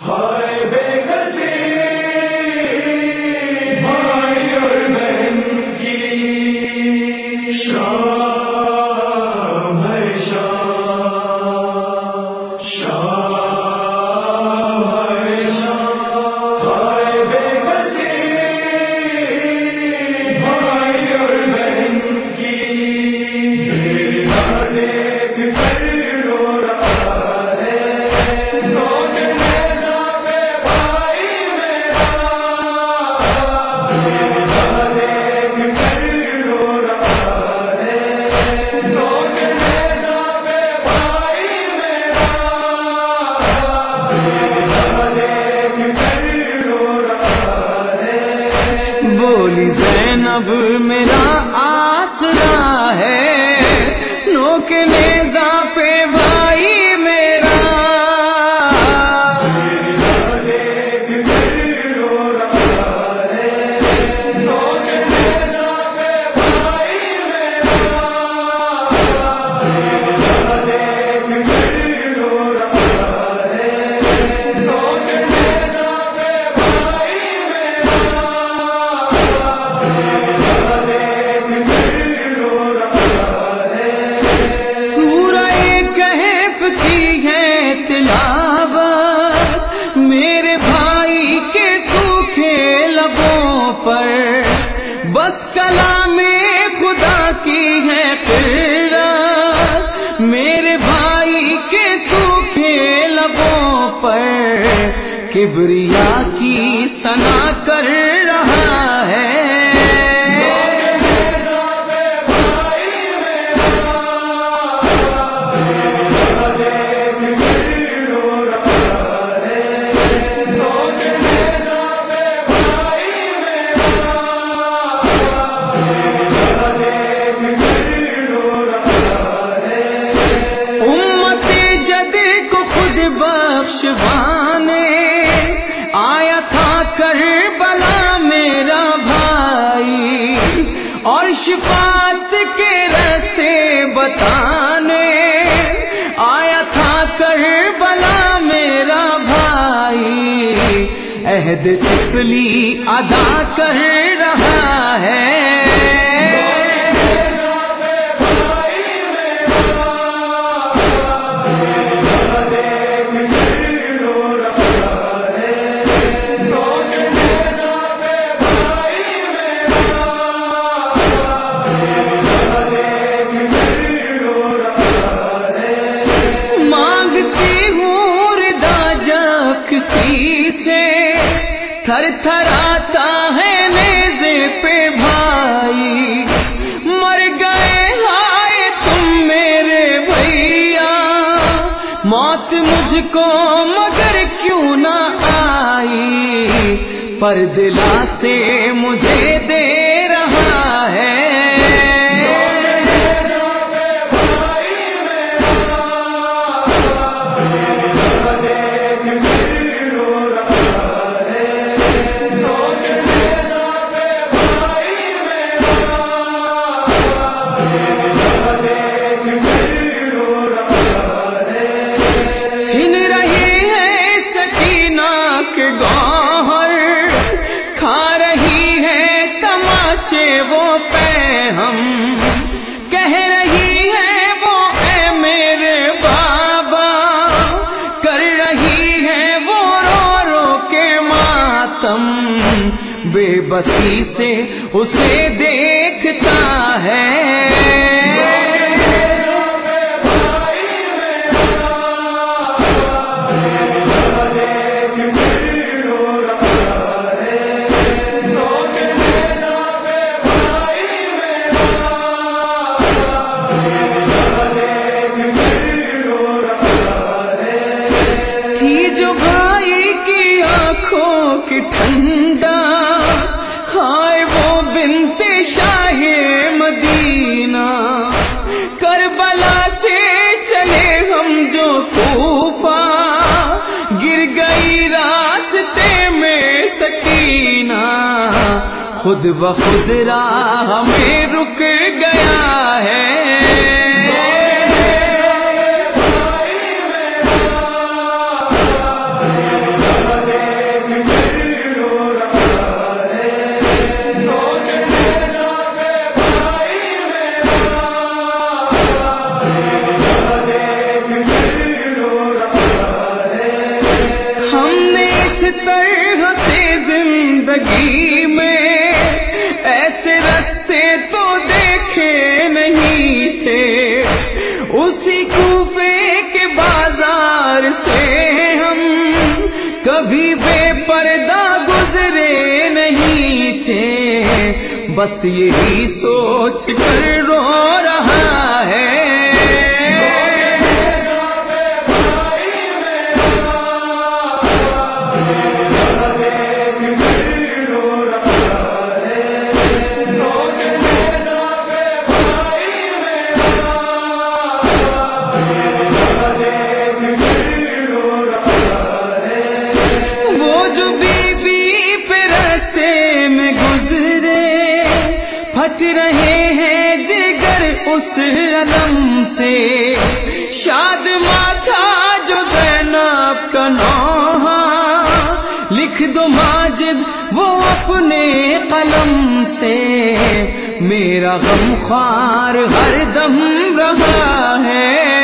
ہائے بے کسی آسرا ہے نوک کبریا کی سنا کر رہا بخشوانے آیا تھا کر بلا میرا بھائی، اور شفاعت کے رستے بتانے، آیا تھا کر بلا میرا بھائی، عہد ٹکلی ادا کر تھر تھر آتا ہے نیزے پہ بھائی۔ مر گئے ہائے تم میرے بھیا۔ موت مجھ کو مگر کیوں نہ آئی؟ پر دلا سے مجھے دے بسی سے اسے دیکھتا ہے۔ شاہ مدینہ، کربلا سے چلے ہم جو طوفا گر گئی راستے میں سکینہ۔ خود بخود راہ میں رک گیا ہے طرح سے زندگی میں، ایسے رستے تو دیکھے نہیں تھے۔ اسی کوفے کے بازار سے ہم کبھی بے پردہ گزرے نہیں تھے۔ بس یہی سوچ کر رو رہا کٹ رہے ہیں جگر اس علم سے۔ شاد ماتا جو زینب کا نوحہ، لکھ دو ماجد وہ اپنے قلم سے۔ میرا غم خوار ہر دم رہا ہے۔